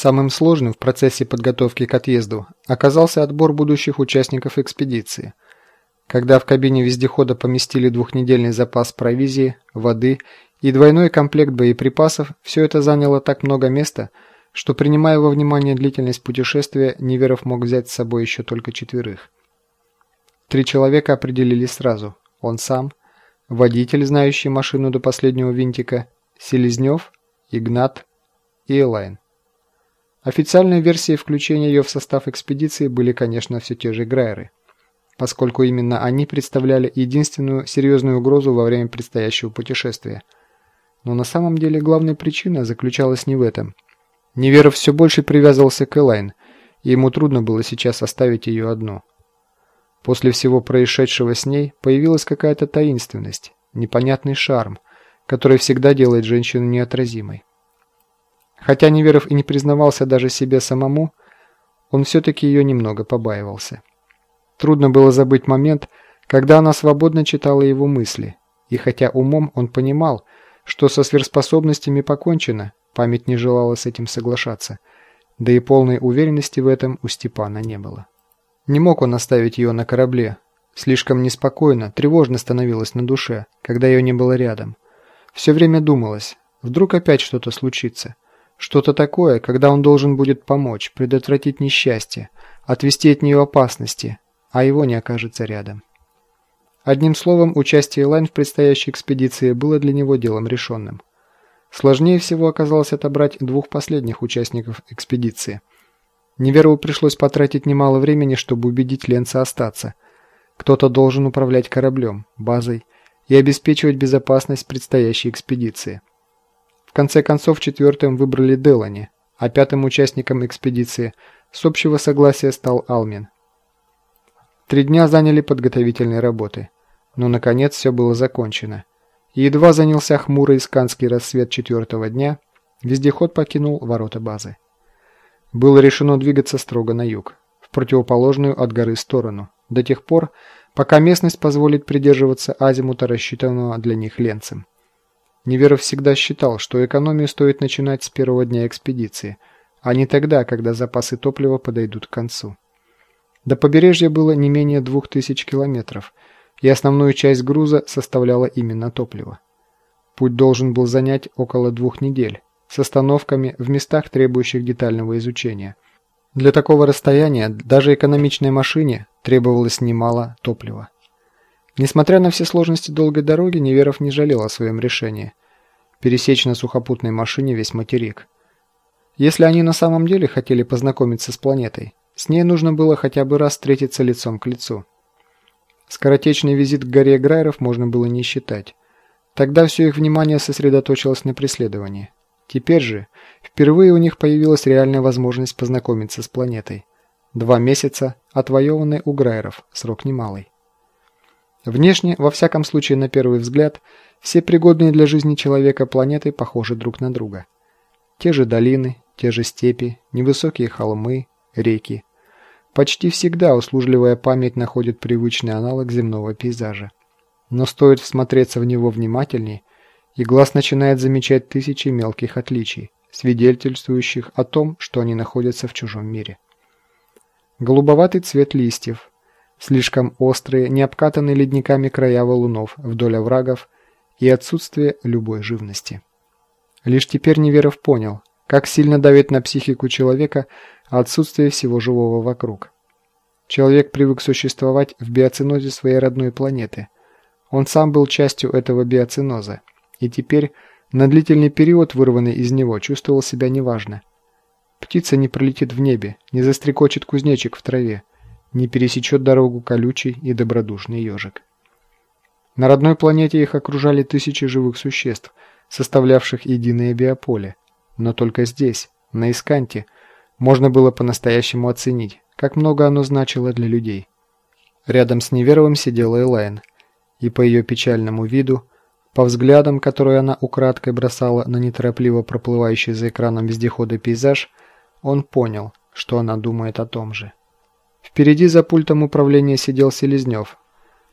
Самым сложным в процессе подготовки к отъезду оказался отбор будущих участников экспедиции. Когда в кабине вездехода поместили двухнедельный запас провизии, воды и двойной комплект боеприпасов, все это заняло так много места, что, принимая во внимание длительность путешествия, Неверов мог взять с собой еще только четверых. Три человека определились сразу. Он сам, водитель, знающий машину до последнего винтика, Селезнев, Игнат и Элайн. Официальной версией включения ее в состав экспедиции были, конечно, все те же Грайеры, поскольку именно они представляли единственную серьезную угрозу во время предстоящего путешествия. Но на самом деле главная причина заключалась не в этом. Неверов все больше привязывался к Элайн, и ему трудно было сейчас оставить ее одну. После всего происшедшего с ней появилась какая-то таинственность, непонятный шарм, который всегда делает женщину неотразимой. Хотя Неверов и не признавался даже себе самому, он все-таки ее немного побаивался. Трудно было забыть момент, когда она свободно читала его мысли, и хотя умом он понимал, что со сверхспособностями покончено, память не желала с этим соглашаться, да и полной уверенности в этом у Степана не было. Не мог он оставить ее на корабле. Слишком неспокойно, тревожно становилось на душе, когда ее не было рядом. Все время думалось, вдруг опять что-то случится. Что-то такое, когда он должен будет помочь, предотвратить несчастье, отвести от нее опасности, а его не окажется рядом. Одним словом, участие Лайн в предстоящей экспедиции было для него делом решенным. Сложнее всего оказалось отобрать двух последних участников экспедиции – Неверову пришлось потратить немало времени, чтобы убедить Ленца остаться. Кто-то должен управлять кораблем, базой и обеспечивать безопасность предстоящей экспедиции. В конце концов, четвертым выбрали Делани, а пятым участником экспедиции с общего согласия стал Алмин. Три дня заняли подготовительные работы, но наконец все было закончено. Едва занялся хмурый исканский рассвет четвертого дня, вездеход покинул ворота базы. Было решено двигаться строго на юг, в противоположную от горы сторону, до тех пор, пока местность позволит придерживаться азимута, рассчитанного для них ленцем. Неверов всегда считал, что экономию стоит начинать с первого дня экспедиции, а не тогда, когда запасы топлива подойдут к концу. До побережья было не менее двух тысяч километров, и основную часть груза составляло именно топливо. Путь должен был занять около двух недель, с остановками в местах, требующих детального изучения. Для такого расстояния даже экономичной машине требовалось немало топлива. Несмотря на все сложности долгой дороги, Неверов не жалел о своем решении – пересечь на сухопутной машине весь материк. Если они на самом деле хотели познакомиться с планетой, с ней нужно было хотя бы раз встретиться лицом к лицу. Скоротечный визит к горе Грайеров можно было не считать. Тогда все их внимание сосредоточилось на преследовании. Теперь же впервые у них появилась реальная возможность познакомиться с планетой. Два месяца, отвоеванные у Грайеров, срок немалый. Внешне, во всяком случае на первый взгляд, все пригодные для жизни человека планеты похожи друг на друга. Те же долины, те же степи, невысокие холмы, реки. Почти всегда услужливая память находит привычный аналог земного пейзажа. Но стоит всмотреться в него внимательней, и глаз начинает замечать тысячи мелких отличий, свидетельствующих о том, что они находятся в чужом мире. Голубоватый цвет листьев, слишком острые, не обкатанные ледниками края валунов вдоль оврагов и отсутствие любой живности. Лишь теперь Неверов понял, как сильно давит на психику человека отсутствие всего живого вокруг. Человек привык существовать в биоцинозе своей родной планеты. Он сам был частью этого биоциноза и теперь на длительный период, вырванный из него, чувствовал себя неважно. Птица не пролетит в небе, не застрекочет кузнечик в траве, не пересечет дорогу колючий и добродушный ежик. На родной планете их окружали тысячи живых существ, составлявших единое биополе. Но только здесь, на Исканте, можно было по-настоящему оценить, как много оно значило для людей. Рядом с Неверовым сидела Элайн, и по ее печальному виду по взглядам, которые она украдкой бросала на неторопливо проплывающий за экраном вездехода пейзаж, он понял, что она думает о том же. Впереди за пультом управления сидел Селезнев,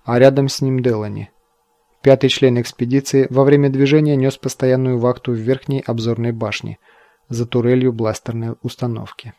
а рядом с ним Делани. Пятый член экспедиции во время движения нес постоянную вахту в верхней обзорной башне, за турелью бластерной установки.